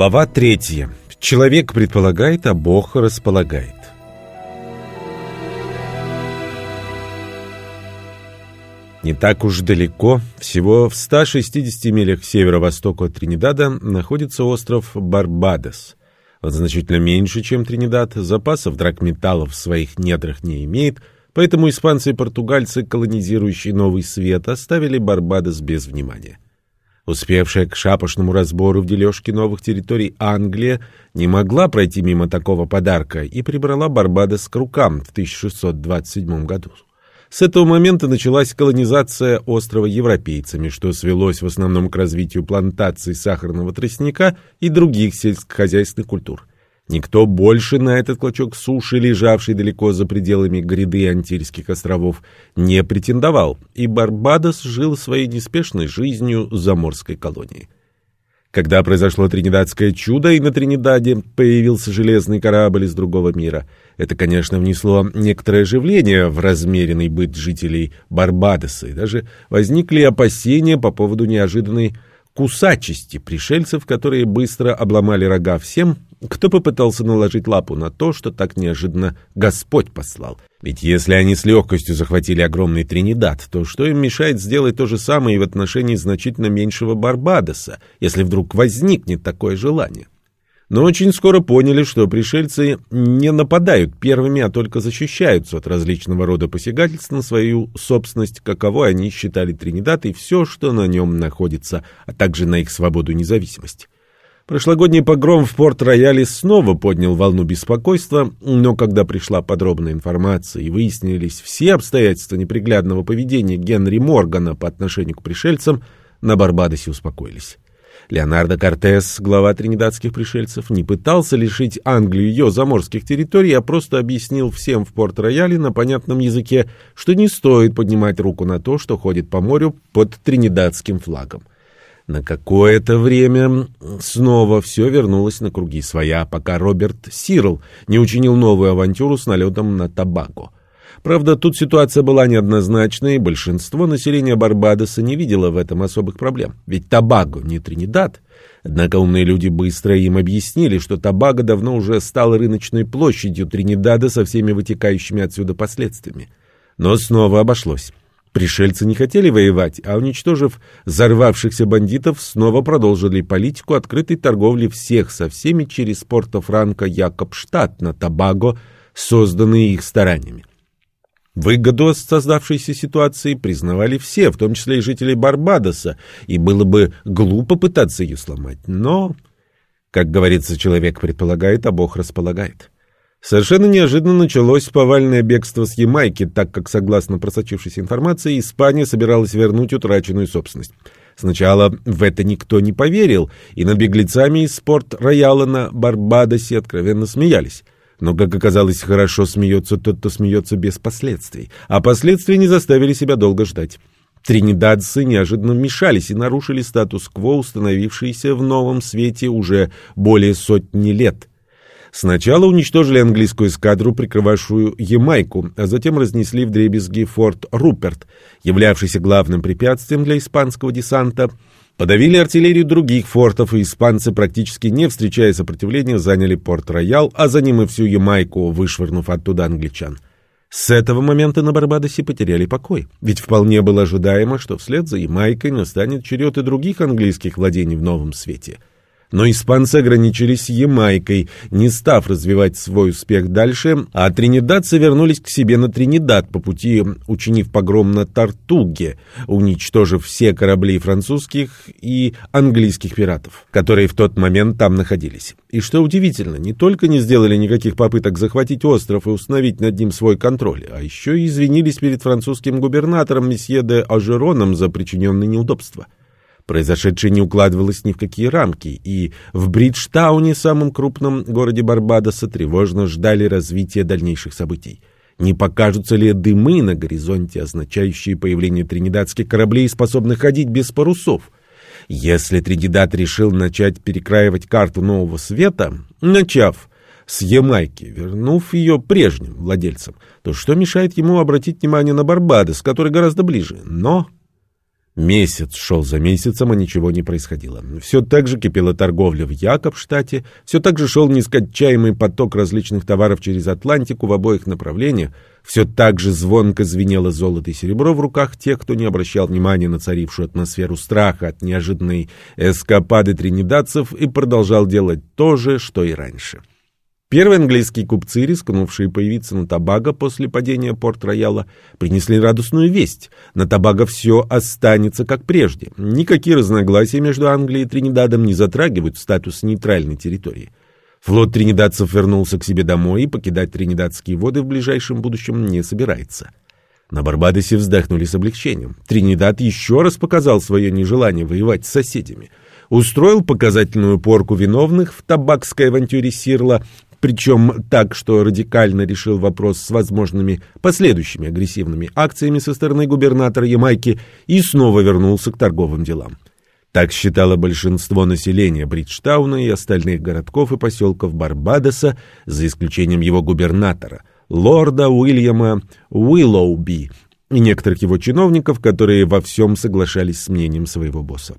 Глава третья. Человек предполагает, а Бог располагает. Не так уж далеко, всего в 160 милях к северо-востоку от Тринидада, находится остров Барбадос. Он значительно меньше, чем Тринидад, запасов драгметаллов в своих недрах не имеет, поэтому испанцы и португальцы, колонизирующие Новый Свет, оставили Барбадос без внимания. Успевшая к шапошному разбору в дележке новых территорий Англия не могла пройти мимо такого подарка и прибрала Барбадос к рукам в 1627 году. С этого момента началась колонизация острова европейцами, что свелось в основном к развитию плантаций сахарного тростника и других сельскохозяйственных культур. Никто больше на этот клочок суши, лежавший далеко за пределами гряды Антильских островов, не претендовал, и Барбадос жил своей неспешной жизнью заморской колонии. Когда произошло Тринидадское чудо, и на Тринидаде появился железный корабль из другого мира, это, конечно, внесло некоторое оживление в размеренный быт жителей Барбадоса, и даже возникли опасения по поводу неожиданной кусачести пришельцев, которые быстро обломали рога всем, кто попытался наложить лапу на то, что так неожиданно Господь послал? Ведь если они с легкостью захватили огромный Тринидад, то что им мешает сделать то же самое и в отношении значительно меньшего Барбадоса, если вдруг возникнет такое желание? Но очень скоро поняли, что пришельцы не нападают первыми, а только защищаются от различного рода посягательств на свою собственность, каково они считали Тринидад и все, что на нем находится, а также на их свободу и независимость. Прошлогодний погром в Порт-Рояле снова поднял волну беспокойства, но когда пришла подробная информация и выяснились все обстоятельства неприглядного поведения Генри Моргана по отношению к пришельцам, на Барбадосе успокоились. Леонардо Кортес, глава тринидадских пришельцев, не пытался лишить Англию ее заморских территорий, а просто объяснил всем в Порт-Рояле на понятном языке, что не стоит поднимать руку на то, что ходит по морю под тринидадским флагом. На какое-то время снова все вернулось на круги своя, пока Роберт Сирл не учинил новую авантюру с налетом на Табаго. Правда, тут ситуация была неоднозначной, и большинство населения Барбадоса не видело в этом особых проблем. Ведь Табаго не Тринидад. Однако умные люди быстро им объяснили, что Табаго давно уже стал рыночной площадью Тринидада со всеми вытекающими отсюда последствиями. Но снова обошлось. Пришельцы не хотели воевать, а уничтожив взорвавшихся бандитов, снова продолжили политику открытой торговли всех со всеми через Порто-Франко Якобштадт на Табаго, созданный их стараниями. Выгоду от создавшейся ситуации признавали все, в том числе и жители Барбадоса, и было бы глупо пытаться ее сломать. Но, как говорится, человек предполагает, а Бог располагает. Совершенно неожиданно началось повальное бегство с Ямайки, так как, согласно просочившейся информации, Испания собиралась вернуть утраченную собственность. Сначала в это никто не поверил, и над беглецами из спорт-рояла на Барбадосе откровенно смеялись. Но, как оказалось, хорошо смеется тот, кто смеется без последствий. А последствия не заставили себя долго ждать. Тринидадцы неожиданно вмешались и нарушили статус-кво, установившийся в новом свете уже более сотни лет. Сначала уничтожили английскую эскадру, прикрывавшую Ямайку, а затем разнесли в дребезги форт Руперт, являвшийся главным препятствием для испанского десанта. Подавили артиллерию других фортов, и испанцы, практически не встречая сопротивления, заняли Порт-Роял, а за ним и всю Ямайку, вышвырнув оттуда англичан. С этого момента на Барбадосе потеряли покой, ведь вполне было ожидаемо, что вслед за Ямайкой настанет черед и других английских владений в Новом Свете — но испанцы ограничились Ямайкой, не став развивать свой успех дальше, а тринидадцы вернулись к себе на Тринидад по пути, учинив погром на Тартуге, уничтожив все корабли французских и английских пиратов, которые в тот момент там находились. И что удивительно, не только не сделали никаких попыток захватить остров и установить над ним свой контроль, а еще и извинились перед французским губернатором месье де Ажероном за причиненные неудобства. Произошедшее не укладывалось ни в какие рамки, и в Бриджтауне, самом крупном городе Барбадоса, тревожно ждали развития дальнейших событий. Не покажутся ли дымы на горизонте, означающие появление тринидадских кораблей, способных ходить без парусов? Если Тринидад решил начать перекраивать карту Нового Света, начав с Ямайки, вернув ее прежним владельцам, то что мешает ему обратить внимание на Барбадос, который гораздо ближе? Но Месяц шел за месяцем, а ничего не происходило. Все так же кипела торговля в Якобштате, все так же шел нескончаемый поток различных товаров через Атлантику в обоих направлениях, все так же звонко звенело золото и серебро в руках тех, кто не обращал внимания на царившую атмосферу страха от неожиданной эскапады тринидадцев и продолжал делать то же, что и раньше. Первые английские купцы, рискнувшие появиться на Табаго после падения Порт-Рояла, принесли радостную весть. На Табаго все останется как прежде. Никакие разногласия между Англией и Тринидадом не затрагивают статус нейтральной территории. Флот тринидадцев вернулся к себе домой и покидать тринидадские воды в ближайшем будущем не собирается. На Барбадосе вздохнули с облегчением. Тринидад еще раз показал свое нежелание воевать с соседями. Устроил показательную порку виновных в табакской авантюре Сирла, причем так, что радикально решил вопрос с возможными последующими агрессивными акциями со стороны губернатора Ямайки и снова вернулся к торговым делам. Так считало большинство населения Бриджтауна и остальных городков и поселков Барбадоса, за исключением его губернатора, лорда Уильяма Уиллоуби и некоторых его чиновников, которые во всем соглашались с мнением своего босса.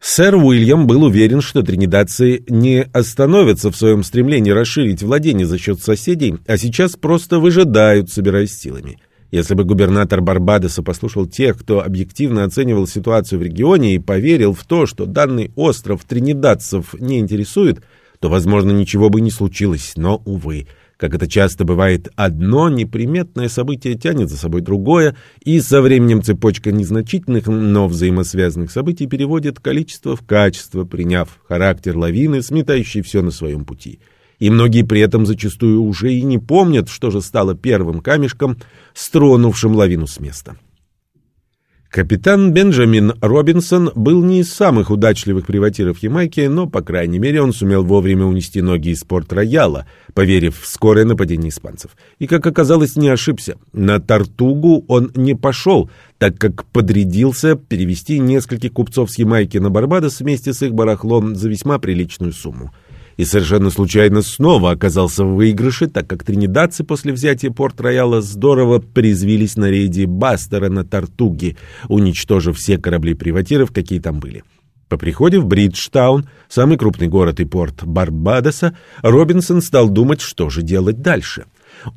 Сэр Уильям был уверен, что тринидадцы не остановятся в своем стремлении расширить владение за счет соседей, а сейчас просто выжидают, собираясь силами. Если бы губернатор Барбадоса послушал тех, кто объективно оценивал ситуацию в регионе и поверил в то, что данный остров тринидадцев не интересует, то, возможно, ничего бы не случилось, но, увы, как это часто бывает, одно неприметное событие тянет за собой другое, и со временем цепочка незначительных, но взаимосвязанных событий переводит количество в качество, приняв характер лавины, сметающей все на своем пути. И многие при этом зачастую уже и не помнят, что же стало первым камешком, стронувшим лавину с места. Капитан Бенджамин Робинсон был не из самых удачливых приватиров Ямайки, но, по крайней мере, он сумел вовремя унести ноги из порт-рояла, поверив в скорое нападение испанцев. И, как оказалось, не ошибся. На Тартугу он не пошел, так как подрядился перевести нескольких купцов с Ямайки на Барбадос вместе с их барахлом за весьма приличную сумму и совершенно случайно снова оказался в выигрыше, так как тринидадцы после взятия Порт-Рояла здорово призвились на рейде Бастера на Тартуге, уничтожив все корабли приватиров, какие там были. По приходе в Бриджтаун, самый крупный город и порт Барбадоса, Робинсон стал думать, что же делать дальше.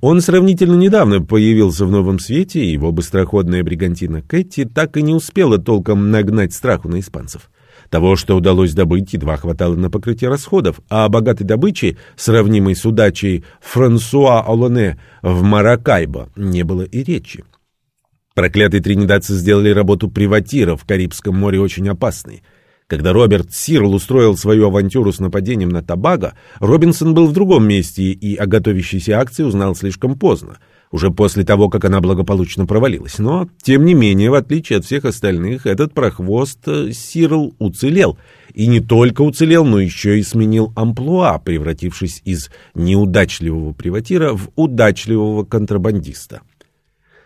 Он сравнительно недавно появился в новом свете, и его быстроходная бригантина Кэти так и не успела толком нагнать страху на испанцев. Того, что удалось добыть, едва хватало на покрытие расходов, а богатой добыче, сравнимой с удачей Франсуа Олоне в Маракайбо, не было и речи. Проклятые тринидадцы сделали работу приватира в Карибском море очень опасной. Когда Роберт Сирл устроил свою авантюру с нападением на Табаго, Робинсон был в другом месте и о готовящейся акции узнал слишком поздно — уже после того, как она благополучно провалилась. Но, тем не менее, в отличие от всех остальных, этот прохвост э, Сирл уцелел. И не только уцелел, но еще и сменил амплуа, превратившись из неудачливого приватира в удачливого контрабандиста.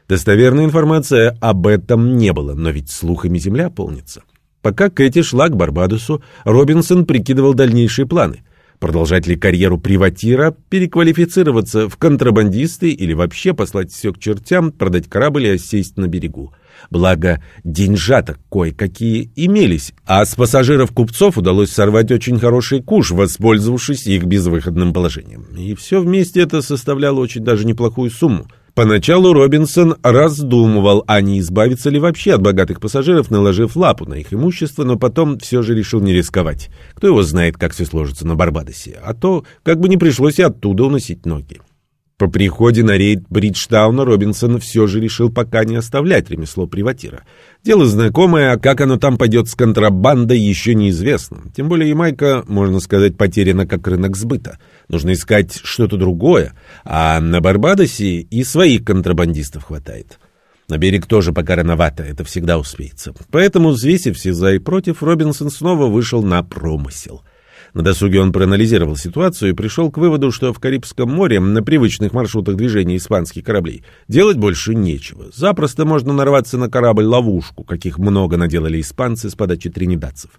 Достоверной информации об этом не было, но ведь слухами земля полнится. Пока Кэти шла к Барбадосу, Робинсон прикидывал дальнейшие планы — Продолжать ли карьеру приватира, переквалифицироваться в контрабандисты или вообще послать все к чертям, продать корабль и осесть на берегу. Благо, деньжата кое-какие имелись, а с пассажиров-купцов удалось сорвать очень хороший куш, воспользовавшись их безвыходным положением. И все вместе это составляло очень даже неплохую сумму – Поначалу Робинсон раздумывал, а не избавиться ли вообще от богатых пассажиров, наложив лапу на их имущество, но потом все же решил не рисковать. Кто его знает, как все сложится на Барбадосе, а то как бы не пришлось оттуда уносить ноги. По приходе на рейд Бриджтауна Робинсон все же решил пока не оставлять ремесло приватира. Дело знакомое, а как оно там пойдет с контрабандой, еще неизвестно. Тем более Ямайка, можно сказать, потеряна как рынок сбыта. Нужно искать что-то другое, а на Барбадосе и своих контрабандистов хватает. На берег тоже пока рановато, это всегда успеется. Поэтому, взвесив все за и против, Робинсон снова вышел на промысел — На досуге он проанализировал ситуацию и пришел к выводу, что в Карибском море на привычных маршрутах движения испанских кораблей делать больше нечего. Запросто можно нарваться на корабль-ловушку, каких много наделали испанцы с подачи тринидадцев.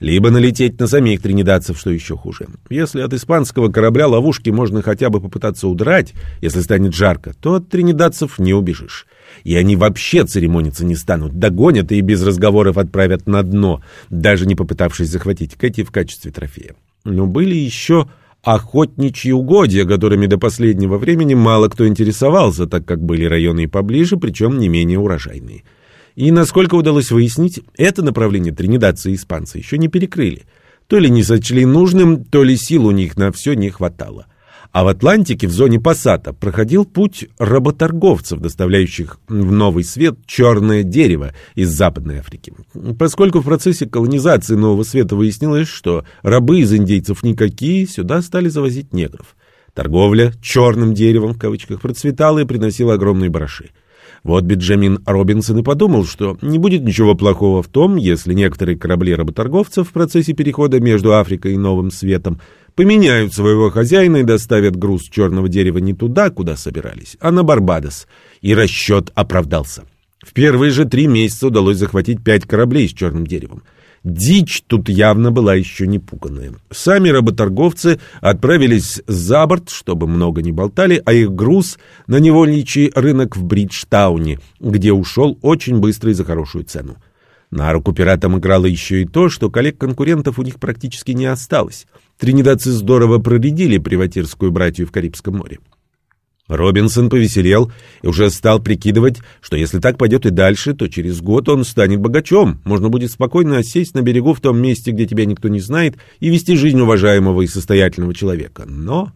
Либо налететь на самих тринидадцев, что еще хуже. Если от испанского корабля ловушки можно хотя бы попытаться удрать, если станет жарко, то от тринидадцев не убежишь. И они вообще церемониться не станут, догонят и без разговоров отправят на дно, даже не попытавшись захватить Кэти в качестве трофея. Но были еще охотничьи угодья, которыми до последнего времени мало кто интересовался, так как были районы и поближе, причем не менее урожайные. И, насколько удалось выяснить, это направление тринидадцы и испанцы еще не перекрыли. То ли не сочли нужным, то ли сил у них на все не хватало. А в Атлантике, в зоне Пассата, проходил путь работорговцев, доставляющих в Новый Свет черное дерево из Западной Африки. Поскольку в процессе колонизации Нового Света выяснилось, что рабы из индейцев никакие, сюда стали завозить негров. Торговля «черным деревом» в кавычках процветала и приносила огромные бараши. Вот Бенджамин Робинсон и подумал, что не будет ничего плохого в том, если некоторые корабли работорговцев в процессе перехода между Африкой и Новым Светом поменяют своего хозяина и доставят груз черного дерева не туда, куда собирались, а на Барбадос. И расчет оправдался. В первые же три месяца удалось захватить пять кораблей с черным деревом. Дичь тут явно была еще не пуганная. Сами работорговцы отправились за борт, чтобы много не болтали, а их груз на невольничий рынок в Бриджтауне, где ушел очень быстро и за хорошую цену. На руку пиратам играло еще и то, что коллег-конкурентов у них практически не осталось. Тринидадцы здорово проредили приватирскую братью в Карибском море. Робинсон повеселел и уже стал прикидывать, что если так пойдет и дальше, то через год он станет богачом. Можно будет спокойно осесть на берегу в том месте, где тебя никто не знает, и вести жизнь уважаемого и состоятельного человека. Но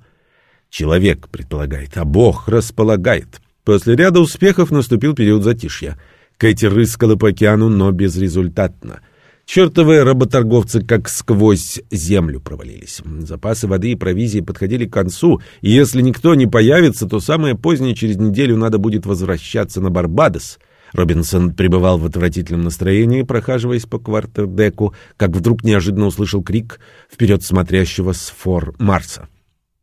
человек предполагает, а Бог располагает. После ряда успехов наступил период затишья. Кэти рыскала по океану, но безрезультатно — Чертовы работорговцы как сквозь землю провалились. Запасы воды и провизии подходили к концу, и если никто не появится, то самое позднее через неделю надо будет возвращаться на Барбадос. Робинсон пребывал в отвратительном настроении, прохаживаясь по квартердеку, как вдруг неожиданно услышал крик вперед смотрящего с фор Марса.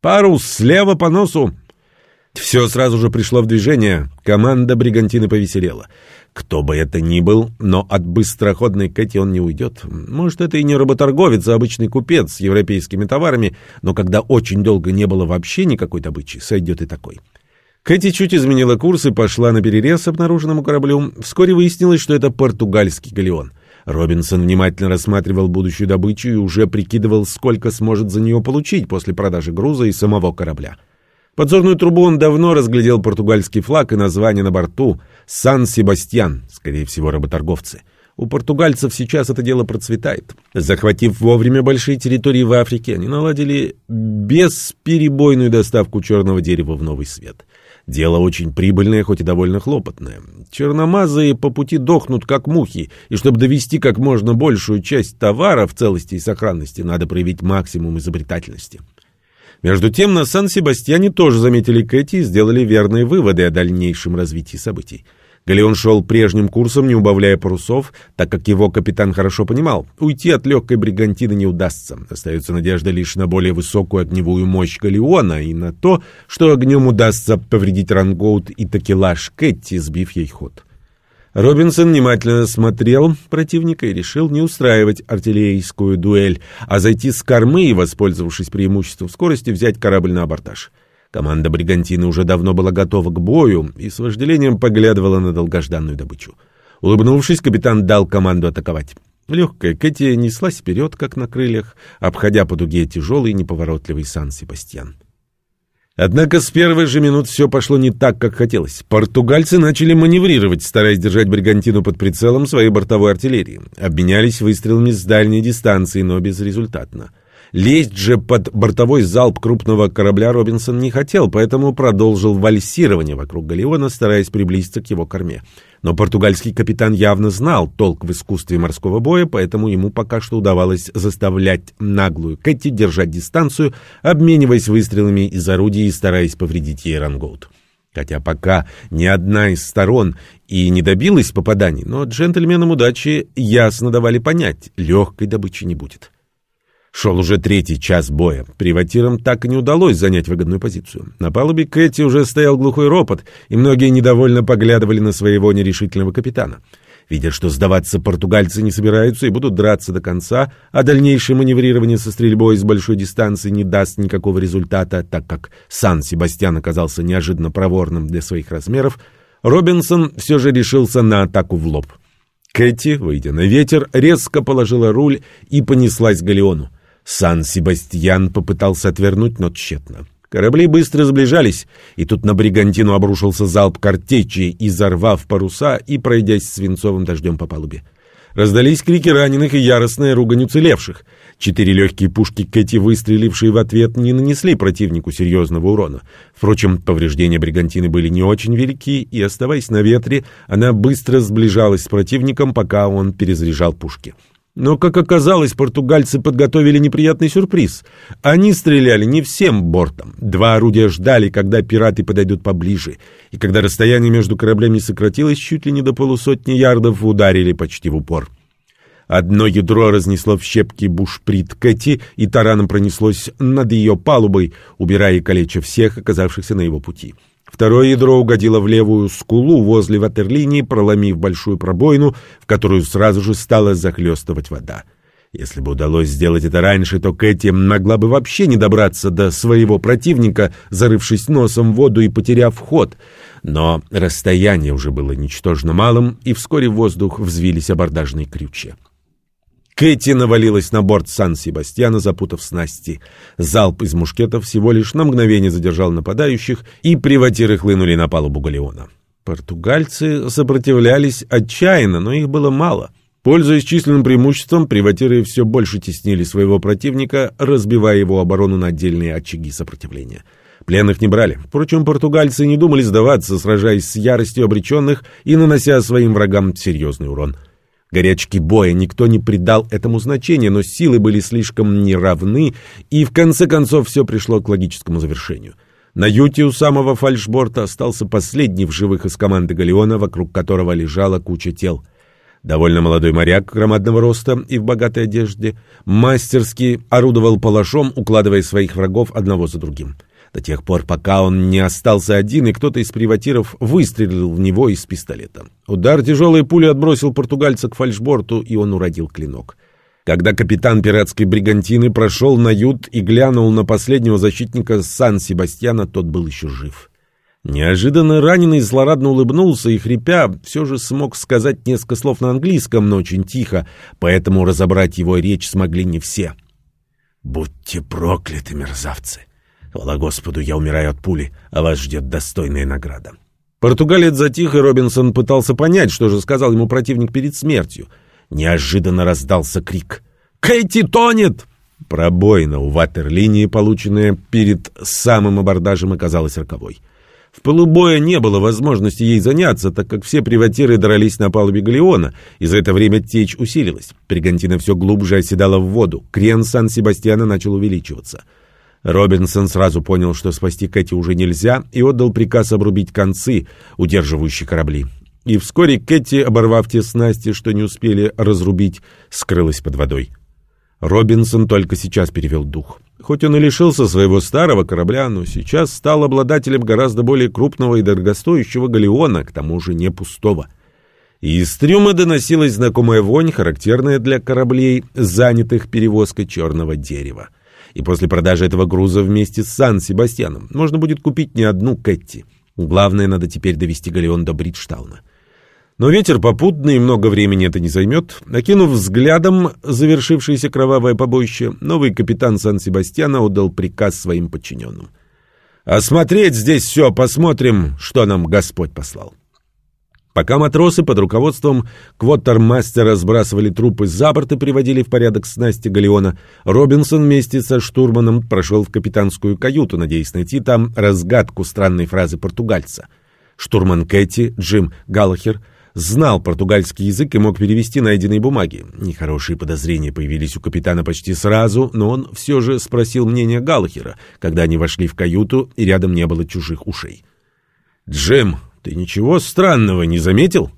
«Парус слева по носу!» Все сразу же пришло в движение. Команда бригантины повеселела. Кто бы это ни был, но от быстроходной Кэти он не уйдет. Может, это и не работорговец, а обычный купец с европейскими товарами, но когда очень долго не было вообще никакой добычи, сойдет и такой. Кэти чуть изменила курс и пошла на перерез обнаруженному кораблю. Вскоре выяснилось, что это португальский галеон. Робинсон внимательно рассматривал будущую добычу и уже прикидывал, сколько сможет за нее получить после продажи груза и самого корабля. Подзорную трубу он давно разглядел португальский флаг и название на борту «Сан-Себастьян», скорее всего, работорговцы. У португальцев сейчас это дело процветает. Захватив вовремя большие территории в Африке, они наладили бесперебойную доставку черного дерева в новый свет. Дело очень прибыльное, хоть и довольно хлопотное. Черномазые по пути дохнут, как мухи, и чтобы довести как можно большую часть товара в целости и сохранности, надо проявить максимум изобретательности. Между тем на Сан-Себастьяне тоже заметили Кэти и сделали верные выводы о дальнейшем развитии событий. Галеон шел прежним курсом, не убавляя парусов, так как его капитан хорошо понимал, уйти от легкой бригантины не удастся. Остается надежда лишь на более высокую огневую мощь Галеона и на то, что огнем удастся повредить рангоут и такелаж Кэти, сбив ей ход. Робинсон внимательно смотрел противника и решил не устраивать артиллерийскую дуэль, а зайти с кормы и, воспользовавшись преимуществом скорости, взять корабль на абордаж. Команда «Бригантины» уже давно была готова к бою и с вожделением поглядывала на долгожданную добычу. Улыбнувшись, капитан дал команду атаковать. Легкая Кэти неслась вперед, как на крыльях, обходя по дуге тяжелый и неповоротливый Сан-Себастьян. Однако с первых же минут все пошло не так, как хотелось. Португальцы начали маневрировать, стараясь держать бригантину под прицелом своей бортовой артиллерии. Обменялись выстрелами с дальней дистанции, но безрезультатно. Лезть же под бортовой залп крупного корабля Робинсон не хотел, поэтому продолжил вальсирование вокруг галеона, стараясь приблизиться к его корме. Но португальский капитан явно знал толк в искусстве морского боя, поэтому ему пока что удавалось заставлять наглую Кэти держать дистанцию, обмениваясь выстрелами из орудий и стараясь повредить ей рангоут. Хотя пока ни одна из сторон и не добилась попаданий, но джентльменам удачи ясно давали понять, легкой добычи не будет. Шел уже третий час боя. Приватирам так и не удалось занять выгодную позицию. На палубе Кэти уже стоял глухой ропот, и многие недовольно поглядывали на своего нерешительного капитана. Видя, что сдаваться португальцы не собираются и будут драться до конца, а дальнейшее маневрирование со стрельбой с большой дистанции не даст никакого результата, так как Сан-Себастьян оказался неожиданно проворным для своих размеров, Робинсон все же решился на атаку в лоб. Кэти, выйдя на ветер, резко положила руль и понеслась к галеону. Сан-Себастьян попытался отвернуть, но тщетно. Корабли быстро сближались, и тут на бригантину обрушился залп картечи, изорвав паруса и пройдясь свинцовым дождем по палубе. Раздались крики раненых и яростная ругань уцелевших. Четыре легкие пушки Кэти, выстрелившие в ответ, не нанесли противнику серьезного урона. Впрочем, повреждения бригантины были не очень велики, и, оставаясь на ветре, она быстро сближалась с противником, пока он перезаряжал пушки. Но, как оказалось, португальцы подготовили неприятный сюрприз. Они стреляли не всем бортом. Два орудия ждали, когда пираты подойдут поближе. И когда расстояние между кораблями сократилось чуть ли не до полусотни ярдов, ударили почти в упор. Одно ядро разнесло в щепки бушприт Кэти и тараном пронеслось над ее палубой, убирая и калеча всех, оказавшихся на его пути. Второе ядро угодило в левую скулу возле ватерлинии, проломив большую пробоину, в которую сразу же стала захлестывать вода. Если бы удалось сделать это раньше, то Кэти могла бы вообще не добраться до своего противника, зарывшись носом в воду и потеряв ход. Но расстояние уже было ничтожно малым, и вскоре в воздух взвились абордажные крючья. Кэти навалилась на борт Сан-Себастьяна, запутав снасти. Залп из мушкетов всего лишь на мгновение задержал нападающих, и приватиры хлынули на палубу галеона. Португальцы сопротивлялись отчаянно, но их было мало. Пользуясь численным преимуществом, приватиры все больше теснили своего противника, разбивая его оборону на отдельные очаги сопротивления. Пленных не брали. Впрочем, португальцы не думали сдаваться, сражаясь с яростью обреченных и нанося своим врагам серьезный урон. Горячки боя никто не придал этому значения, но силы были слишком неравны, и в конце концов все пришло к логическому завершению. На юте у самого фальшборта остался последний в живых из команды Галеона, вокруг которого лежала куча тел. Довольно молодой моряк громадного роста и в богатой одежде мастерски орудовал палашом, укладывая своих врагов одного за другим до тех пор, пока он не остался один, и кто-то из приватиров выстрелил в него из пистолета. Удар тяжелой пули отбросил португальца к фальшборту, и он уродил клинок. Когда капитан пиратской бригантины прошел на ют и глянул на последнего защитника Сан-Себастьяна, тот был еще жив. Неожиданно раненый злорадно улыбнулся и, хрипя, все же смог сказать несколько слов на английском, но очень тихо, поэтому разобрать его речь смогли не все. «Будьте прокляты, мерзавцы! Хвала Господу, я умираю от пули, а вас ждет достойная награда. Португалец затих, и Робинсон пытался понять, что же сказал ему противник перед смертью. Неожиданно раздался крик. «Кэти тонет!» Пробоина у ватерлинии, полученная перед самым абордажем, оказалась роковой. В полубоя не было возможности ей заняться, так как все приватиры дрались на палубе галеона, и за это время течь усилилась. Бригантина все глубже оседала в воду. Крен Сан-Себастьяна начал увеличиваться. Робинсон сразу понял, что спасти Кэти уже нельзя, и отдал приказ обрубить концы, удерживающие корабли. И вскоре Кэти, оборвав те снасти, что не успели разрубить, скрылась под водой. Робинсон только сейчас перевел дух. Хоть он и лишился своего старого корабля, но сейчас стал обладателем гораздо более крупного и дорогостоящего галеона, к тому же не пустого. Из трюма доносилась знакомая вонь, характерная для кораблей, занятых перевозкой черного дерева и после продажи этого груза вместе с Сан-Себастьяном можно будет купить не одну Кэтти. Главное, надо теперь довести галеон до Бриджтауна. Но ветер попутный, и много времени это не займет. Накинув взглядом завершившееся кровавое побоище, новый капитан Сан-Себастьяна отдал приказ своим подчиненным. «Осмотреть здесь все, посмотрим, что нам Господь послал». Пока матросы под руководством квотермастера сбрасывали трупы за борт и приводили в порядок снасти галеона, Робинсон вместе со штурманом прошел в капитанскую каюту, надеясь найти там разгадку странной фразы португальца. Штурман Кэти, Джим Галлахер, знал португальский язык и мог перевести найденные бумаги. Нехорошие подозрения появились у капитана почти сразу, но он все же спросил мнение Галлахера, когда они вошли в каюту и рядом не было чужих ушей. «Джим, ты ничего странного не заметил?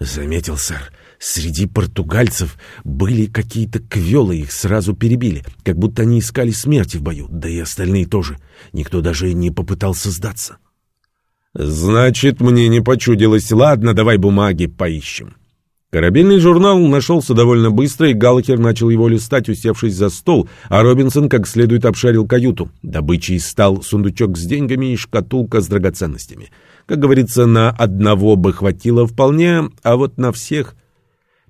Заметил, сэр. Среди португальцев были какие-то квелы, их сразу перебили, как будто они искали смерти в бою, да и остальные тоже. Никто даже не попытался сдаться. «Значит, мне не почудилось. Ладно, давай бумаги поищем». Корабельный журнал нашелся довольно быстро, и Галлахер начал его листать, усевшись за стол, а Робинсон как следует обшарил каюту. Добычей стал сундучок с деньгами и шкатулка с драгоценностями. Как говорится, на одного бы хватило вполне, а вот на всех...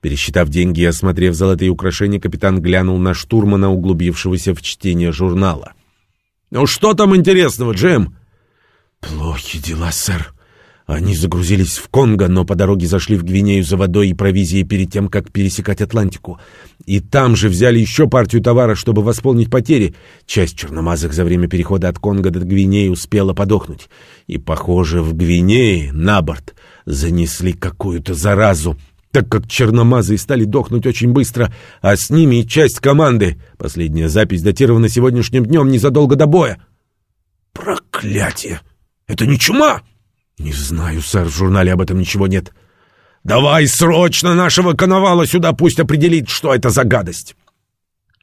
Пересчитав деньги и осмотрев золотые украшения, капитан глянул на штурмана, углубившегося в чтение журнала. «Ну что там интересного, Джем?» «Плохи дела, сэр», они загрузились в Конго, но по дороге зашли в Гвинею за водой и провизией перед тем, как пересекать Атлантику. И там же взяли еще партию товара, чтобы восполнить потери. Часть черномазых за время перехода от Конго до Гвинеи успела подохнуть. И, похоже, в Гвинее на борт занесли какую-то заразу, так как черномазы стали дохнуть очень быстро, а с ними и часть команды. Последняя запись датирована сегодняшним днем незадолго до боя. «Проклятие! Это не чума!» «Не знаю, сэр, в журнале об этом ничего нет». «Давай срочно нашего коновала сюда, пусть определит, что это за гадость!»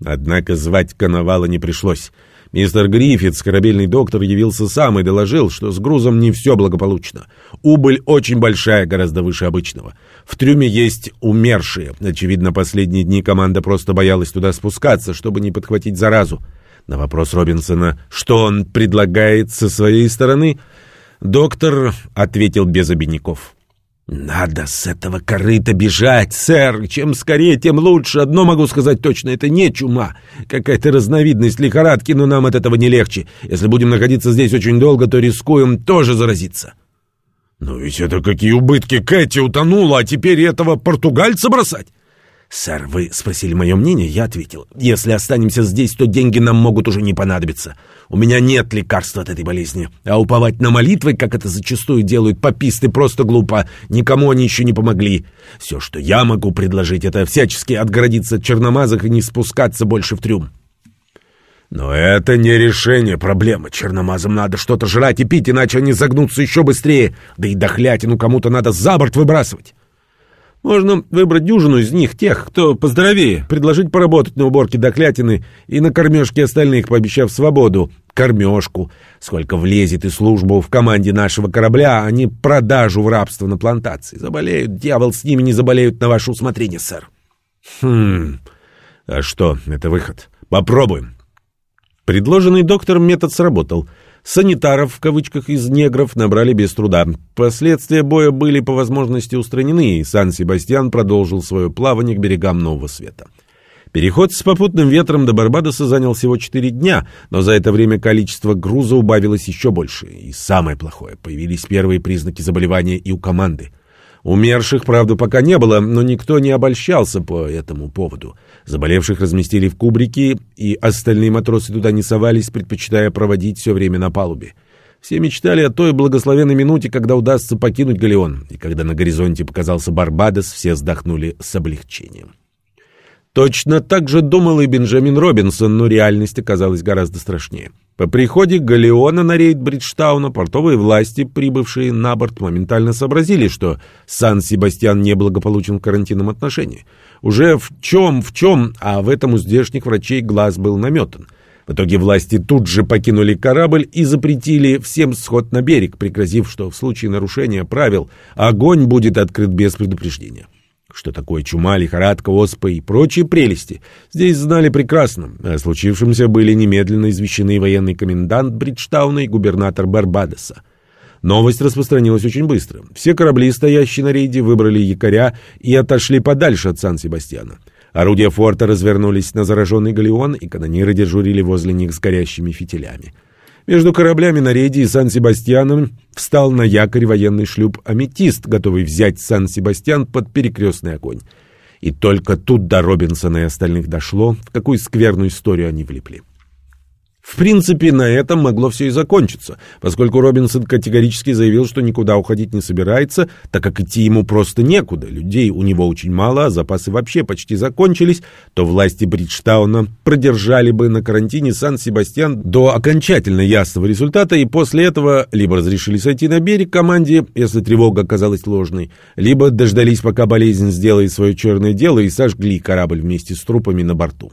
Однако звать коновала не пришлось. Мистер Гриффитс, корабельный доктор, явился сам и доложил, что с грузом не все благополучно. Убыль очень большая, гораздо выше обычного. В трюме есть умершие. Очевидно, последние дни команда просто боялась туда спускаться, чтобы не подхватить заразу. На вопрос Робинсона, что он предлагает со своей стороны, Доктор ответил без обиняков. «Надо с этого корыта бежать, сэр. Чем скорее, тем лучше. Одно могу сказать точно, это не чума. Какая-то разновидность лихорадки, но нам от этого не легче. Если будем находиться здесь очень долго, то рискуем тоже заразиться». «Но ведь это какие убытки! Кэти утонула, а теперь этого португальца бросать!» «Сэр, вы спросили мое мнение?» Я ответил. «Если останемся здесь, то деньги нам могут уже не понадобиться. У меня нет лекарства от этой болезни. А уповать на молитвы, как это зачастую делают пописты, просто глупо. Никому они еще не помогли. Все, что я могу предложить, это всячески отгородиться от черномазых и не спускаться больше в трюм». «Но это не решение проблемы. Черномазам надо что-то жрать и пить, иначе они загнутся еще быстрее. Да и дохлятину кому-то надо за борт выбрасывать». Можно выбрать дюжину из них, тех, кто поздоровее, предложить поработать на уборке доклятины и на кормежке остальных, пообещав свободу. Кормежку. Сколько влезет и службу в команде нашего корабля, а не продажу в рабство на плантации. Заболеют, дьявол с ними не заболеют на ваше усмотрение, сэр. Хм, а что, это выход. Попробуем. Предложенный доктором метод сработал — Санитаров, в кавычках, из негров набрали без труда. Последствия боя были по возможности устранены, и Сан-Себастьян продолжил свое плавание к берегам Нового Света. Переход с попутным ветром до Барбадоса занял всего 4 дня, но за это время количество груза убавилось еще больше. И самое плохое, появились первые признаки заболевания и у команды – Умерших, правда, пока не было, но никто не обольщался по этому поводу. Заболевших разместили в кубрике, и остальные матросы туда не совались, предпочитая проводить все время на палубе. Все мечтали о той благословенной минуте, когда удастся покинуть галеон, и когда на горизонте показался Барбадос, все вздохнули с облегчением. Точно так же думал и Бенджамин Робинсон, но реальность оказалась гораздо страшнее. По приходе Галеона на рейд Бриджтауна портовые власти, прибывшие на борт, моментально сообразили, что Сан-Себастьян неблагополучен в карантинном отношении. Уже в чем, в чем, а в этом у здешних врачей глаз был наметан. В итоге власти тут же покинули корабль и запретили всем сход на берег, пригрозив, что в случае нарушения правил огонь будет открыт без предупреждения. Что такое чума, лихорадка, оспа и прочие прелести, здесь знали прекрасно. О случившемся были немедленно извещены военный комендант Бриджтауна и губернатор Барбадоса. Новость распространилась очень быстро. Все корабли, стоящие на рейде, выбрали якоря и отошли подальше от Сан-Себастьяна. Орудия форта развернулись на зараженный галеон, и канониры дежурили возле них с горящими фитилями. Между кораблями на рейде и Сан-Себастьяном встал на якорь военный шлюп «Аметист», готовый взять Сан-Себастьян под перекрестный огонь. И только тут до Робинсона и остальных дошло, в какую скверную историю они влипли. В принципе, на этом могло все и закончиться, поскольку Робинсон категорически заявил, что никуда уходить не собирается, так как идти ему просто некуда, людей у него очень мало, а запасы вообще почти закончились, то власти Бриджтауна продержали бы на карантине Сан-Себастьян до окончательно ясного результата, и после этого либо разрешили сойти на берег команде, если тревога оказалась ложной, либо дождались, пока болезнь сделает свое черное дело и сожгли корабль вместе с трупами на борту.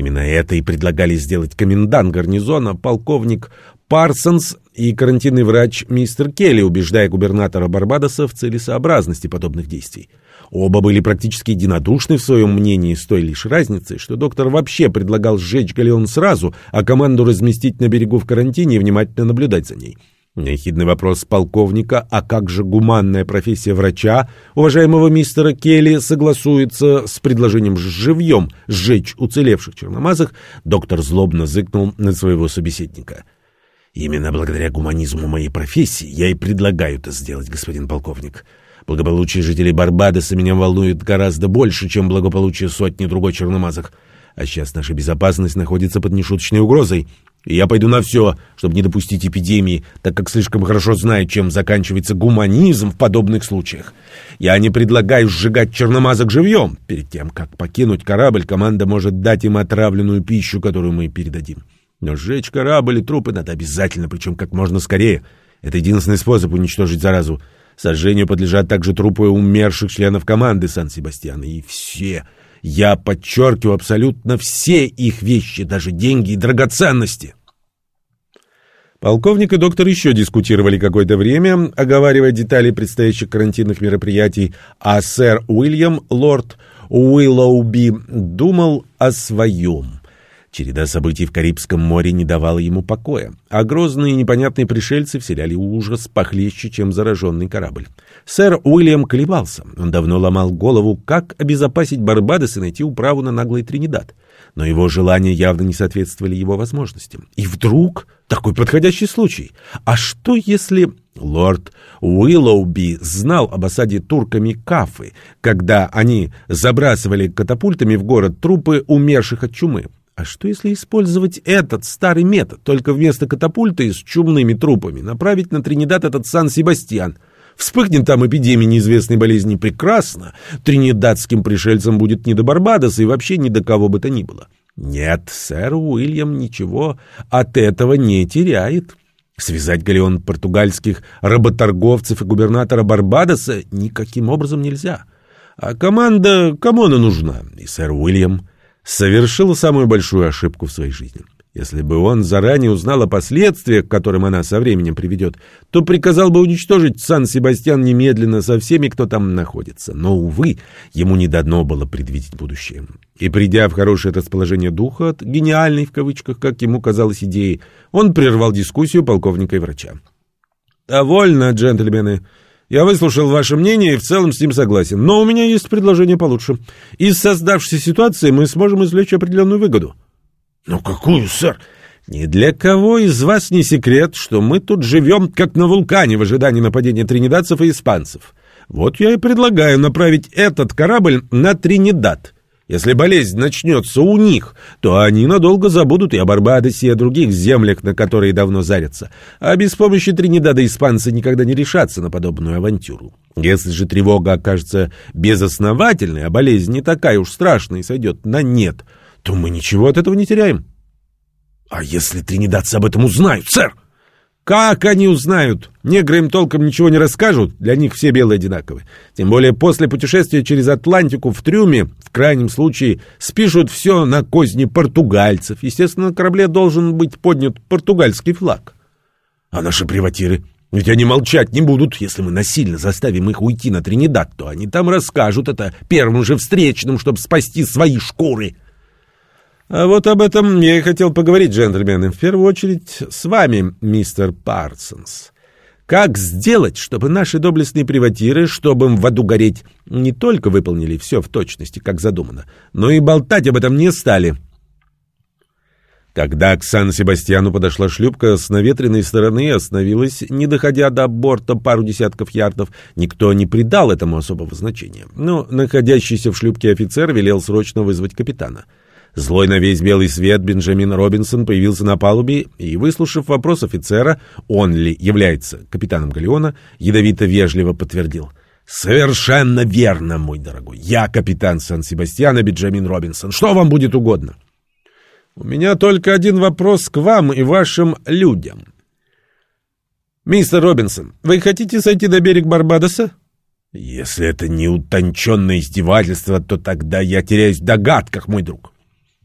Именно это и предлагали сделать комендант гарнизона, полковник Парсонс и карантинный врач мистер Келли, убеждая губернатора Барбадоса в целесообразности подобных действий. Оба были практически единодушны в своем мнении с той лишь разницей, что доктор вообще предлагал сжечь галеон сразу, а команду разместить на берегу в карантине и внимательно наблюдать за ней. Нехидный вопрос полковника, а как же гуманная профессия врача, уважаемого мистера Келли, согласуется с предложением живьем сжечь уцелевших черномазых, доктор злобно зыкнул на своего собеседника. «Именно благодаря гуманизму моей профессии я и предлагаю это сделать, господин полковник. Благополучие жителей Барбадоса меня волнует гораздо больше, чем благополучие сотни другой черномазых. А сейчас наша безопасность находится под нешуточной угрозой. Я пойду на все, чтобы не допустить эпидемии, так как слишком хорошо знаю, чем заканчивается гуманизм в подобных случаях. Я не предлагаю сжигать черномазок живьем. Перед тем, как покинуть корабль, команда может дать им отравленную пищу, которую мы передадим. Но сжечь корабль и трупы надо обязательно, причем как можно скорее. Это единственный способ уничтожить заразу. Сожжению подлежат также трупы умерших членов команды Сан-Себастьяна. И все я подчеркиваю абсолютно все их вещи, даже деньги и драгоценности. Полковник и доктор еще дискутировали какое-то время, оговаривая детали предстоящих карантинных мероприятий, а сэр Уильям, лорд Уиллоуби, думал о своем. Череда событий в Карибском море не давала ему покоя, а грозные непонятные пришельцы вселяли ужас похлеще, чем зараженный корабль. Сэр Уильям колебался. Он давно ломал голову, как обезопасить Барбадос и найти управу на наглый Тринидад. Но его желания явно не соответствовали его возможностям. И вдруг такой подходящий случай. А что если лорд Уиллоуби знал об осаде турками Кафы, когда они забрасывали катапультами в город трупы умерших от чумы? А что если использовать этот старый метод, только вместо катапульты с чумными трупами направить на Тринидад этот Сан-Себастьян? Вспыхнет там эпидемия неизвестной болезни прекрасно. Тринидадским пришельцам будет не до Барбадоса и вообще ни до кого бы то ни было. Нет, сэр Уильям ничего от этого не теряет. Связать галеон португальских работорговцев и губернатора Барбадоса никаким образом нельзя. А команда, кому она нужна? И сэр Уильям совершил самую большую ошибку в своей жизни. Если бы он заранее узнал о последствиях, к которым она со временем приведет, то приказал бы уничтожить Сан-Себастьян немедленно со всеми, кто там находится. Но, увы, ему не дано было предвидеть будущее. И придя в хорошее расположение духа от «гениальной» в кавычках, как ему казалось, идеи, он прервал дискуссию полковника и врача. «Довольно, джентльмены. Я выслушал ваше мнение и в целом с ним согласен. Но у меня есть предложение получше. Из создавшейся ситуации мы сможем извлечь определенную выгоду». «Ну какую, сэр?» «Ни для кого из вас не секрет, что мы тут живем как на вулкане в ожидании нападения тринидадцев и испанцев. Вот я и предлагаю направить этот корабль на Тринидад». Если болезнь начнется у них, то они надолго забудут и о Барбадосе, и о других землях, на которые давно зарятся. А без помощи Тринидада испанцы никогда не решатся на подобную авантюру. Если же тревога окажется безосновательной, а болезнь не такая уж страшная и сойдет на нет, то мы ничего от этого не теряем. А если тринидадцы об этом узнают, сэр? Как они узнают? Негры им толком ничего не расскажут, для них все белые одинаковые. Тем более после путешествия через Атлантику в трюме, в крайнем случае, спишут все на козни португальцев. Естественно, на корабле должен быть поднят португальский флаг. А наши приватиры? Ведь они молчать не будут. Если мы насильно заставим их уйти на Тринидад, то они там расскажут это первым же встречным, чтобы спасти свои шкуры. А вот об этом я и хотел поговорить, джентльмены. В первую очередь с вами, мистер Парсонс. Как сделать, чтобы наши доблестные приватиры, чтобы им в аду гореть, не только выполнили все в точности, как задумано, но и болтать об этом не стали? Когда к Сан-Себастьяну подошла шлюпка с наветренной стороны и остановилась, не доходя до борта пару десятков ярдов, никто не придал этому особого значения. Но находящийся в шлюпке офицер велел срочно вызвать капитана — Злой на весь белый свет Бенджамин Робинсон появился на палубе и, выслушав вопрос офицера, он ли является капитаном Галеона, ядовито-вежливо подтвердил. «Совершенно верно, мой дорогой. Я капитан Сан-Себастьяна Бенджамин Робинсон. Что вам будет угодно?» «У меня только один вопрос к вам и вашим людям. Мистер Робинсон, вы хотите сойти на берег Барбадоса?» «Если это не утонченное издевательство, то тогда я теряюсь в догадках, мой друг».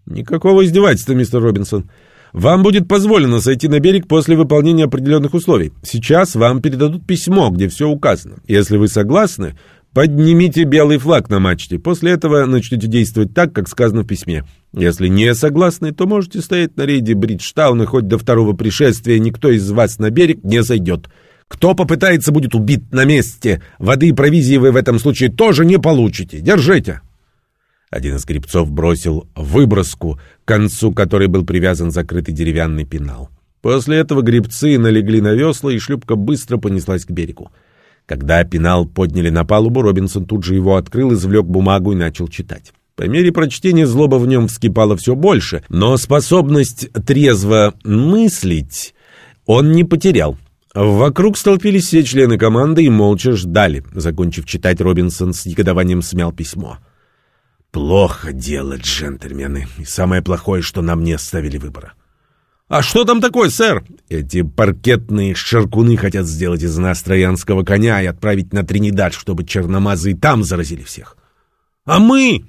Никакого издевательства, мистер Робинсон. Вам будет позволено сойти на берег после выполнения определенных условий. Сейчас вам передадут письмо, где все указано. Если вы согласны, поднимите белый флаг на мачте. После этого начнете действовать так, как сказано в письме. Если не согласны, то можете стоять на рейде Бриджтауна хоть до второго пришествия, никто из вас на берег не зайдет. Кто попытается, будет убит на месте. Воды и провизии вы в этом случае тоже не получите. Держите. Один из гребцов бросил выброску, к концу которой был привязан закрытый деревянный пенал. После этого гребцы налегли на весла, и шлюпка быстро понеслась к берегу. Когда пенал подняли на палубу, Робинсон тут же его открыл, извлек бумагу и начал читать. По мере прочтения злоба в нем вскипала все больше, но способность трезво мыслить он не потерял. Вокруг столпились все члены команды и молча ждали. Закончив читать, Робинсон с негодованием смял письмо. Плохо дело, джентльмены. И самое плохое, что нам не оставили выбора. А что там такое, сэр? Эти паркетные шаркуны хотят сделать из нас троянского коня и отправить на Тринидад, чтобы черномазы и там заразили всех. А мы?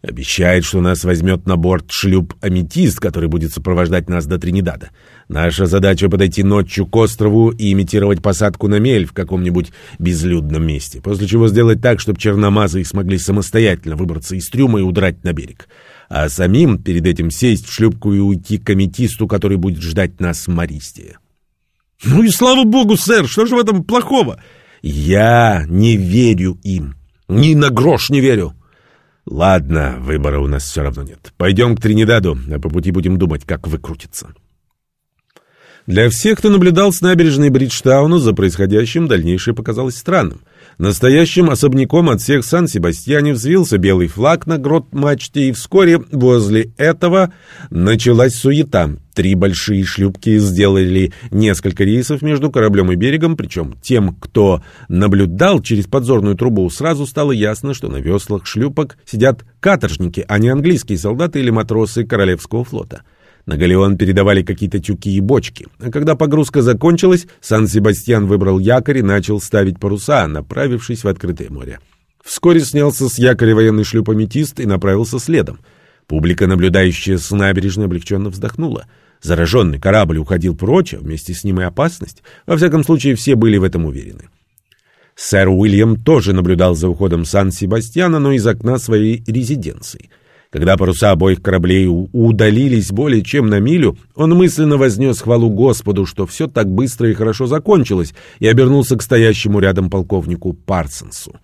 Обещает, что нас возьмет на борт шлюп «Аметист», который будет сопровождать нас до Тринидада. Наша задача — подойти ночью к острову и имитировать посадку на мель в каком-нибудь безлюдном месте, после чего сделать так, чтобы черномазы смогли самостоятельно выбраться из трюма и удрать на берег. А самим перед этим сесть в шлюпку и уйти к «Аметисту», который будет ждать нас в Мористе. «Ну и слава богу, сэр! Что же в этом плохого?» «Я не верю им. Ни на грош не верю». Ладно, выбора у нас все равно нет. Пойдем к Тринидаду, а по пути будем думать, как выкрутиться. Для всех, кто наблюдал с набережной Бриджтауна за происходящим, дальнейшее показалось странным. Настоящим особняком от всех Сан-Себастьяне взвился белый флаг на грот-мачте, и вскоре возле этого началась суета. Три большие шлюпки сделали несколько рейсов между кораблем и берегом, причем тем, кто наблюдал через подзорную трубу, сразу стало ясно, что на веслах шлюпок сидят каторжники, а не английские солдаты или матросы Королевского флота. На галеон передавали какие-то тюки и бочки. А когда погрузка закончилась, Сан-Себастьян выбрал якорь и начал ставить паруса, направившись в открытое море. Вскоре снялся с якоря военный шлюп «Аметист» и направился следом. Публика, наблюдающая с набережной, облегченно вздохнула. Зараженный корабль уходил прочь, а вместе с ним и опасность. Во всяком случае, все были в этом уверены. Сэр Уильям тоже наблюдал за уходом Сан-Себастьяна, но из окна своей резиденции — когда паруса обоих кораблей удалились более чем на милю, он мысленно вознес хвалу Господу, что все так быстро и хорошо закончилось, и обернулся к стоящему рядом полковнику Парсонсу.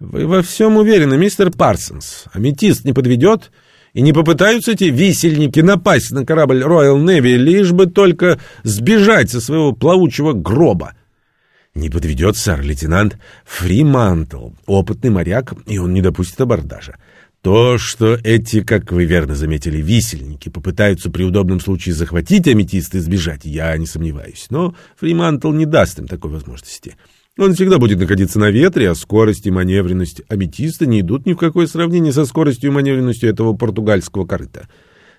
«Вы во всем уверены, мистер Парсонс? Аметист не подведет?» И не попытаются эти висельники напасть на корабль Royal Navy, лишь бы только сбежать со своего плавучего гроба. Не подведет, сэр, лейтенант Фримантл, опытный моряк, и он не допустит абордажа. То, что эти, как вы верно заметили, висельники попытаются при удобном случае захватить аметист и сбежать, я не сомневаюсь. Но Фримантл не даст им такой возможности. Он всегда будет находиться на ветре, а скорость и маневренность аметиста не идут ни в какое сравнение со скоростью и маневренностью этого португальского корыта.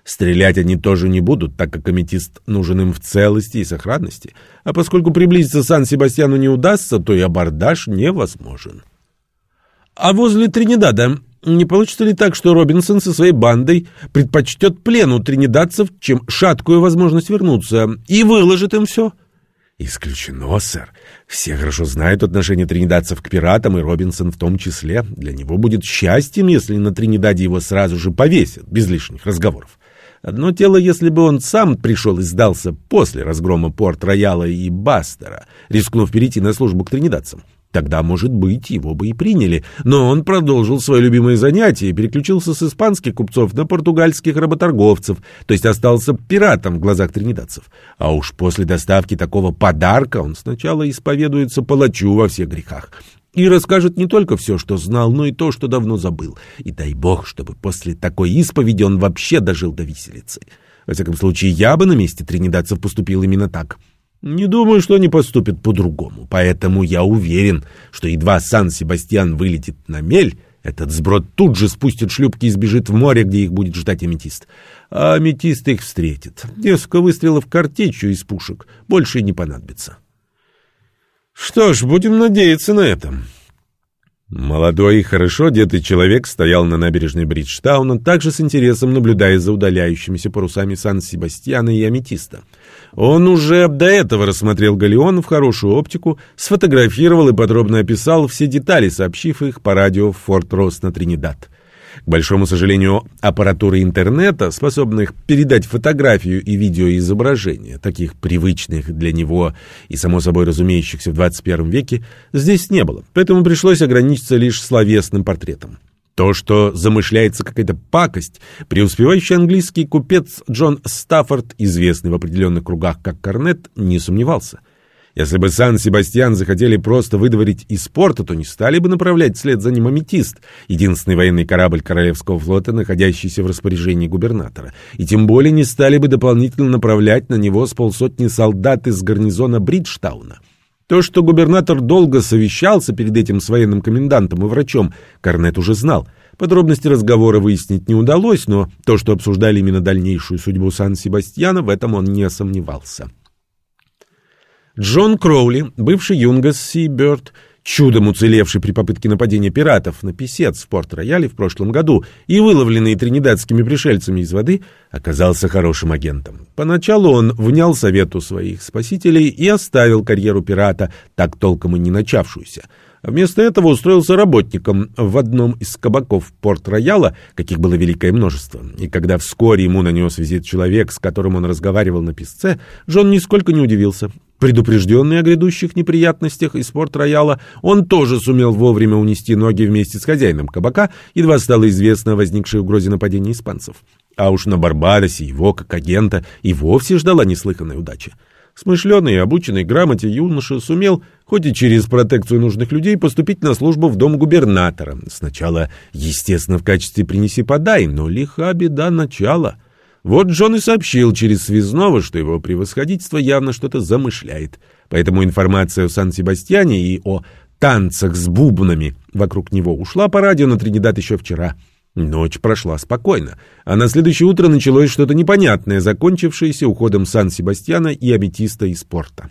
Стрелять они тоже не будут, так как аметист нужен им в целости и сохранности. А поскольку приблизиться Сан-Себастьяну не удастся, то и абордаж невозможен. А возле Тринидада не получится ли так, что Робинсон со своей бандой предпочтет плену тринидадцев, чем шаткую возможность вернуться, и выложит им все? Исключено, сэр. Все хорошо знают отношение тринидадцев к пиратам, и Робинсон в том числе. Для него будет счастьем, если на Тринидаде его сразу же повесят, без лишних разговоров. Одно дело, если бы он сам пришел и сдался после разгрома Порт-Рояла и Бастера, рискнув перейти на службу к тринидадцам. Тогда, может быть, его бы и приняли. Но он продолжил свое любимое занятие и переключился с испанских купцов на португальских работорговцев, то есть остался пиратом в глазах тринидадцев. А уж после доставки такого подарка он сначала исповедуется палачу во всех грехах. и расскажет не только все, что знал, но и то, что давно забыл. И дай бог, чтобы после такой исповеди он вообще дожил до виселицы. Во всяком случае, я бы на месте тринидадцев поступил именно так. Не думаю, что они поступят по-другому, поэтому я уверен, что едва Сан-Себастьян вылетит на мель, этот сброд тут же спустит шлюпки и сбежит в море, где их будет ждать аметист. А аметист их встретит. Несколько выстрелов картечью из пушек больше не понадобится. Что ж, будем надеяться на это. Молодой и хорошо одетый человек стоял на набережной Бриджтауна, также с интересом наблюдая за удаляющимися парусами Сан-Себастьяна и Аметиста. Он уже до этого рассмотрел галеон в хорошую оптику, сфотографировал и подробно описал все детали, сообщив их по радио в Форт Росс на Тринидад. К большому сожалению, аппаратуры интернета, способных передать фотографию и видеоизображения, таких привычных для него и, само собой, разумеющихся в 21 веке, здесь не было, поэтому пришлось ограничиться лишь словесным портретом. То, что замышляется какая-то пакость, преуспевающий английский купец Джон Стаффорд, известный в определенных кругах как Корнет, не сомневался – если бы Сан-Себастьян захотели просто выдворить из порта, то не стали бы направлять вслед за ним аметист, единственный военный корабль Королевского флота, находящийся в распоряжении губернатора, и тем более не стали бы дополнительно направлять на него с полсотни солдат из гарнизона Бриджтауна. То, что губернатор долго совещался перед этим с военным комендантом и врачом, Корнет уже знал. Подробности разговора выяснить не удалось, но то, что обсуждали именно дальнейшую судьбу Сан-Себастьяна, в этом он не сомневался. Джон Кроули, бывший юнгас Сиберт, чудом уцелевший при попытке нападения пиратов на писец в Порт-Рояле в прошлом году и выловленный тринидадскими пришельцами из воды, оказался хорошим агентом. Поначалу он внял совету своих спасителей и оставил карьеру пирата, так толком и не начавшуюся. Вместо этого устроился работником в одном из кабаков Порт-Рояла, каких было великое множество. И когда вскоре ему нанес визит человек, с которым он разговаривал на песце, Джон нисколько не удивился. Предупрежденный о грядущих неприятностях из порт-рояла, он тоже сумел вовремя унести ноги вместе с хозяином кабака, едва стало известно о возникшей угрозе нападения испанцев. А уж на Барбадосе его, как агента, и вовсе ждала неслыханная удача. Смышленый и обученный грамоте юноша сумел, хоть и через протекцию нужных людей, поступить на службу в дом губернатора. Сначала, естественно, в качестве «принеси-подай», но лиха беда начала — вот Джон и сообщил через связного, что его превосходительство явно что-то замышляет. Поэтому информация о Сан-Себастьяне и о танцах с бубнами вокруг него ушла по радио на Тринидад еще вчера. Ночь прошла спокойно, а на следующее утро началось что-то непонятное, закончившееся уходом Сан-Себастьяна и Аметиста из порта.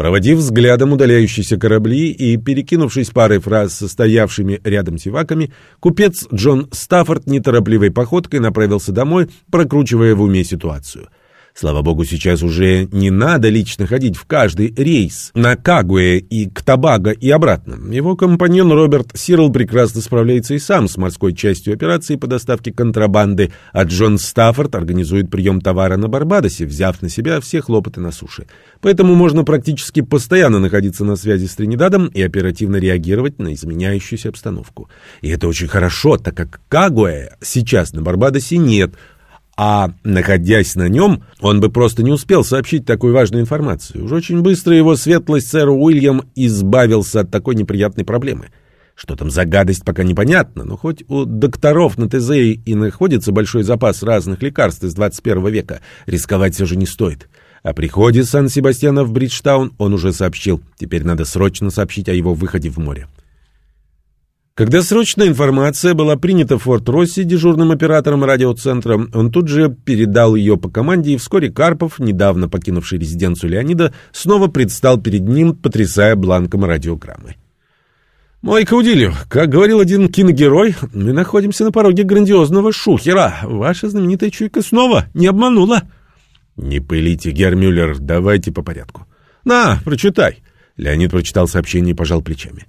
Проводив взглядом удаляющиеся корабли и перекинувшись парой фраз с стоявшими рядом сиваками, купец Джон Стаффорд неторопливой походкой направился домой, прокручивая в уме ситуацию — Слава богу, сейчас уже не надо лично ходить в каждый рейс на Кагуэ и к Табаго и обратно. Его компаньон Роберт Сирл прекрасно справляется и сам с морской частью операции по доставке контрабанды, а Джон Стаффорд организует прием товара на Барбадосе, взяв на себя все хлопоты на суше. Поэтому можно практически постоянно находиться на связи с Тринидадом и оперативно реагировать на изменяющуюся обстановку. И это очень хорошо, так как Кагуэ сейчас на Барбадосе нет – а находясь на нем, он бы просто не успел сообщить такую важную информацию. Уж очень быстро его светлость сэр Уильям избавился от такой неприятной проблемы. Что там за гадость, пока непонятно, но хоть у докторов на ТЗ и находится большой запас разных лекарств из 21 века, рисковать все же не стоит. О приходе Сан-Себастьяна в Бриджтаун он уже сообщил. Теперь надо срочно сообщить о его выходе в море. Когда срочная информация была принята в Форт-Росси дежурным оператором радиоцентра, он тут же передал ее по команде, и вскоре Карпов, недавно покинувший резиденцию Леонида, снова предстал перед ним, потрясая бланком радиограммы. «Мой Каудилью, как говорил один киногерой, мы находимся на пороге грандиозного шухера. Ваша знаменитая чуйка снова не обманула». «Не пылите, Гермюллер, давайте по порядку». «На, прочитай». Леонид прочитал сообщение и пожал плечами.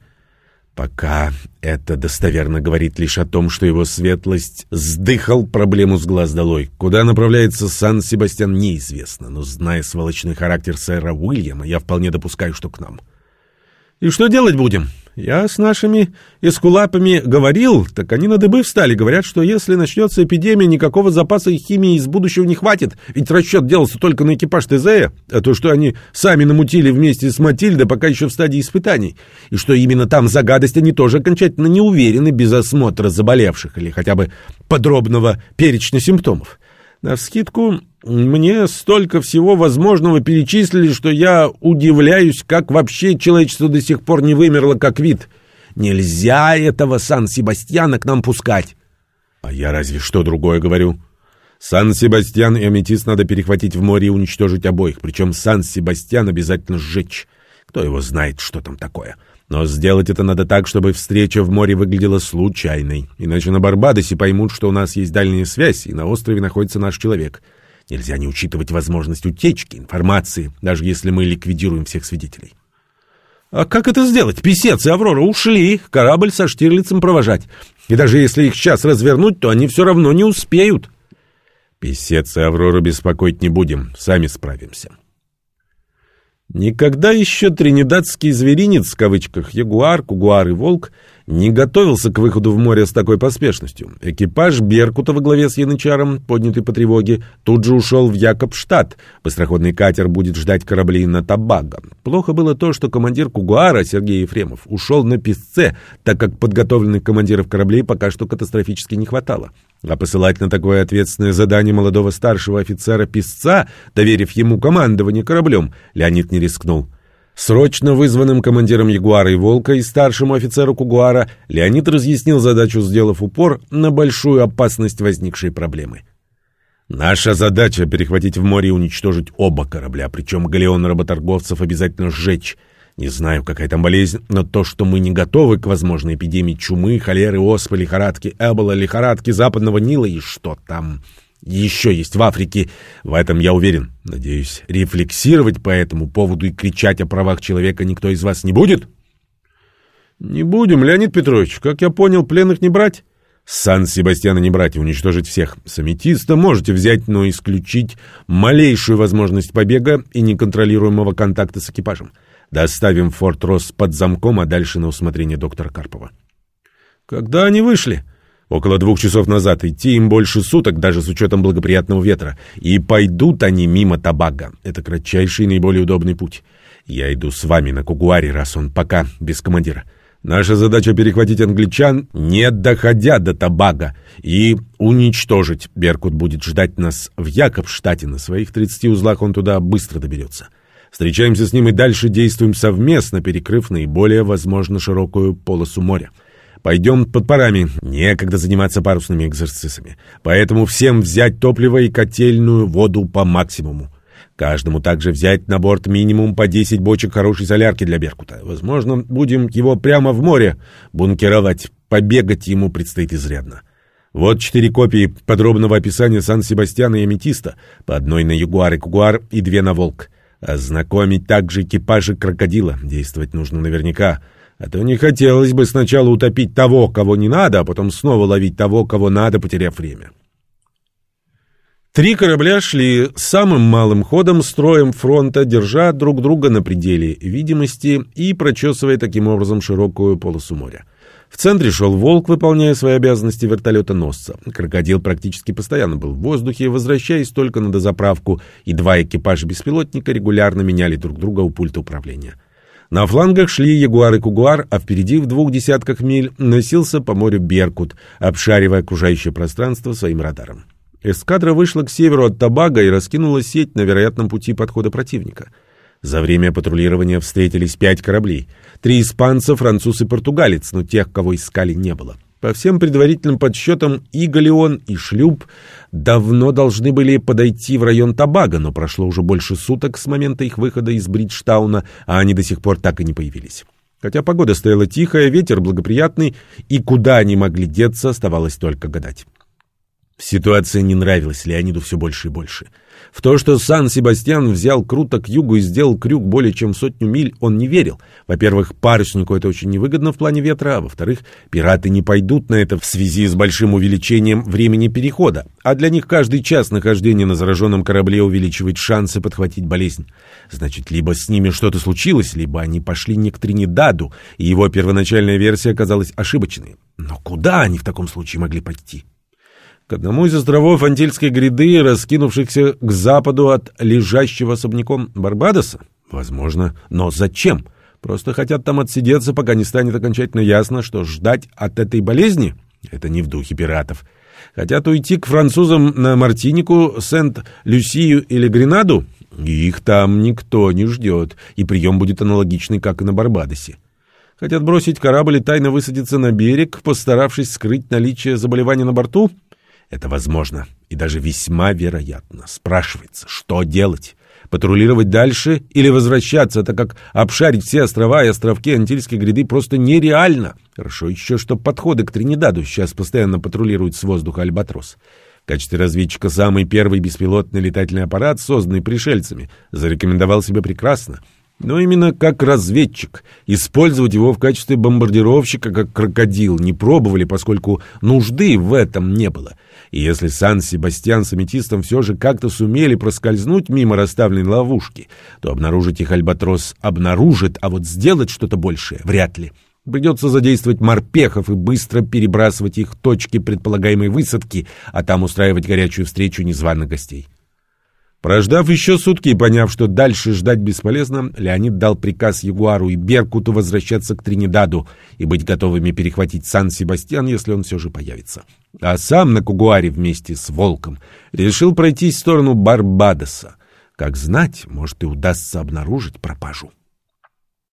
Пока это достоверно говорит лишь о том, что его светлость сдыхал проблему с глаз долой. Куда направляется Сан-Себастьян, неизвестно, но, зная сволочный характер сэра Уильяма, я вполне допускаю, что к нам. «И что делать будем?» Я с нашими эскулапами говорил, так они на дыбы встали. Говорят, что если начнется эпидемия, никакого запаса химии из будущего не хватит. Ведь расчет делался только на экипаж ТЗ, а то, что они сами намутили вместе с Матильдой, пока еще в стадии испытаний. И что именно там за гадость они тоже окончательно не уверены без осмотра заболевших или хотя бы подробного перечня симптомов. Навскидку, мне столько всего возможного перечислили, что я удивляюсь, как вообще человечество до сих пор не вымерло как вид. Нельзя этого Сан-Себастьяна к нам пускать. А я разве что другое говорю. Сан-Себастьян и Аметист надо перехватить в море и уничтожить обоих, причем Сан-Себастьян обязательно сжечь. Кто его знает, что там такое. Но сделать это надо так, чтобы встреча в море выглядела случайной. Иначе на Барбадосе поймут, что у нас есть дальняя связь, и на острове находится наш человек. Нельзя не учитывать возможность утечки информации, даже если мы ликвидируем всех свидетелей. А как это сделать? Песец и Аврора ушли, корабль со Штирлицем провожать. И даже если их сейчас развернуть, то они все равно не успеют. Песец и Аврору беспокоить не будем, сами справимся. Никогда еще тринидадский зверинец, в кавычках, ягуар, кугуар и волк, не готовился к выходу в море с такой поспешностью. Экипаж Беркута во главе с Янычаром, поднятый по тревоге, тут же ушел в Якобштадт. Быстроходный катер будет ждать корабли на Табаго. Плохо было то, что командир Кугуара, Сергей Ефремов, ушел на песце, так как подготовленных командиров кораблей пока что катастрофически не хватало. А посылать на такое ответственное задание молодого старшего офицера-песца, доверив ему командование кораблем, Леонид не рискнул. Срочно вызванным командиром Ягуара и Волка и старшему офицеру Кугуара Леонид разъяснил задачу, сделав упор на большую опасность возникшей проблемы. Наша задача — перехватить в море и уничтожить оба корабля, причем галеон работорговцев обязательно сжечь — не знаю, какая там болезнь, но то, что мы не готовы к возможной эпидемии чумы, холеры, оспы, лихорадки, эбола, лихорадки западного Нила и что там еще есть в Африке, в этом я уверен. Надеюсь, рефлексировать по этому поводу и кричать о правах человека никто из вас не будет? Не будем, Леонид Петрович. Как я понял, пленных не брать? Сан-Себастьяна не брать уничтожить всех. Саметиста можете взять, но исключить малейшую возможность побега и неконтролируемого контакта с экипажем. Доставим Форт Росс под замком, а дальше на усмотрение доктора Карпова. Когда они вышли? Около двух часов назад. Идти им больше суток, даже с учетом благоприятного ветра. И пойдут они мимо Табага. Это кратчайший и наиболее удобный путь. Я иду с вами на Кугуаре, раз он пока без командира. Наша задача перехватить англичан, не доходя до Табага, и уничтожить. Беркут будет ждать нас в Якобштате. На своих 30 узлах он туда быстро доберется. Встречаемся с ним и дальше действуем совместно, перекрыв наиболее, возможно, широкую полосу моря. Пойдем под парами. Некогда заниматься парусными экзерцисами. Поэтому всем взять топливо и котельную воду по максимуму. Каждому также взять на борт минимум по 10 бочек хорошей солярки для Беркута. Возможно, будем его прямо в море бункеровать. Побегать ему предстоит изрядно. Вот четыре копии подробного описания Сан-Себастьяна и Аметиста. По одной на Ягуар и Кугуар и две на Волк. Ознакомить также экипажи крокодила. Действовать нужно наверняка. А то не хотелось бы сначала утопить того, кого не надо, а потом снова ловить того, кого надо, потеряв время. Три корабля шли самым малым ходом, строем фронта, держа друг друга на пределе видимости и прочесывая таким образом широкую полосу моря. В центре шел «Волк», выполняя свои обязанности вертолета-носца. «Крокодил» практически постоянно был в воздухе, возвращаясь только на дозаправку, и два экипажа беспилотника регулярно меняли друг друга у пульта управления. На флангах шли «Ягуар» и «Кугуар», а впереди в двух десятках миль носился по морю «Беркут», обшаривая окружающее пространство своим радаром. Эскадра вышла к северу от Табага и раскинула сеть на вероятном пути подхода противника — за время патрулирования встретились пять кораблей. Три испанца, француз и португалец, но тех, кого искали, не было. По всем предварительным подсчетам и галеон, и шлюп давно должны были подойти в район Табага, но прошло уже больше суток с момента их выхода из Бриджтауна, а они до сих пор так и не появились. Хотя погода стояла тихая, ветер благоприятный, и куда они могли деться, оставалось только гадать. Ситуация не нравилась Леониду все больше и больше. В то, что Сан-Себастьян взял круто к югу и сделал крюк более чем сотню миль, он не верил. Во-первых, паруснику это очень невыгодно в плане ветра, а во-вторых, пираты не пойдут на это в связи с большим увеличением времени перехода, а для них каждый час нахождения на зараженном корабле увеличивает шансы подхватить болезнь. Значит, либо с ними что-то случилось, либо они пошли не к Тринидаду, и его первоначальная версия оказалась ошибочной. Но куда они в таком случае могли пойти? К одному из островов Антильской гряды, раскинувшихся к западу от лежащего особняком Барбадоса? Возможно. Но зачем? Просто хотят там отсидеться, пока не станет окончательно ясно, что ждать от этой болезни — это не в духе пиратов. Хотят уйти к французам на Мартинику, Сент-Люсию или Гренаду? Их там никто не ждет, и прием будет аналогичный, как и на Барбадосе. Хотят бросить корабль и тайно высадиться на берег, постаравшись скрыть наличие заболевания на борту — это возможно и даже весьма вероятно. Спрашивается, что делать? Патрулировать дальше или возвращаться, так как обшарить все острова и островки Антильской гряды просто нереально. Хорошо еще, что подходы к Тринидаду сейчас постоянно патрулируют с воздуха Альбатрос. В качестве разведчика самый первый беспилотный летательный аппарат, созданный пришельцами, зарекомендовал себя прекрасно — но именно как разведчик. Использовать его в качестве бомбардировщика, как крокодил, не пробовали, поскольку нужды в этом не было. И если Сан-Себастьян с аметистом все же как-то сумели проскользнуть мимо расставленной ловушки, то обнаружить их Альбатрос обнаружит, а вот сделать что-то большее вряд ли. Придется задействовать морпехов и быстро перебрасывать их точки предполагаемой высадки, а там устраивать горячую встречу незваных гостей. Прождав еще сутки и поняв, что дальше ждать бесполезно, Леонид дал приказ Ягуару и Беркуту возвращаться к Тринидаду и быть готовыми перехватить Сан-Себастьян, если он все же появится. А сам на Кугуаре вместе с Волком решил пройтись в сторону Барбадоса. Как знать, может и удастся обнаружить пропажу.